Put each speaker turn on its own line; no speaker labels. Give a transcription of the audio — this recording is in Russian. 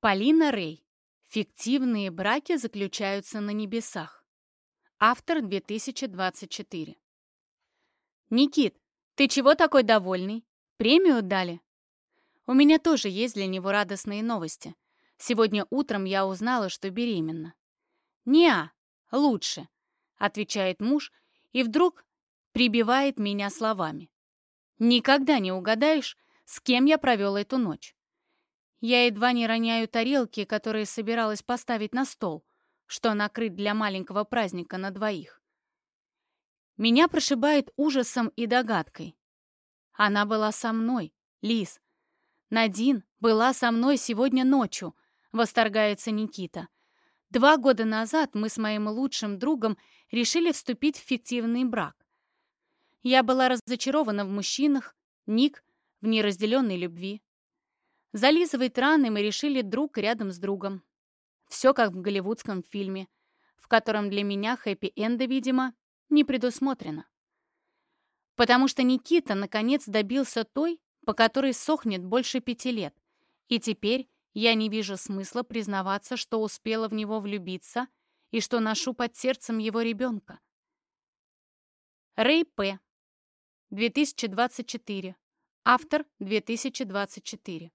Полина Рей. Фиктивные браки заключаются на небесах. Автор 2024. Никит, ты чего такой довольный? Премию дали? У меня тоже есть для него радостные новости. Сегодня утром я узнала, что беременна. «Не-а, лучше», — отвечает муж и вдруг прибивает меня словами. «Никогда не угадаешь, с кем я провел эту ночь. Я едва не роняю тарелки, которые собиралась поставить на стол, что накрыт для маленького праздника на двоих. Меня прошибает ужасом и догадкой. Она была со мной, Лиз. Надин была со мной сегодня ночью, восторгается Никита. Два года назад мы с моим лучшим другом решили вступить в фиктивный брак. Я была разочарована в мужчинах, Ник — в неразделенной любви. Зализывать раны мы решили друг рядом с другом. Все как в голливудском фильме, в котором для меня хэппи-энда, видимо, не предусмотрено. Потому что Никита наконец добился той, по которой сохнет больше пяти лет, и теперь я не вижу смысла признаваться, что успела в него влюбиться и что ношу под сердцем его ребенка. Рэй П. 2024. Автор 2024.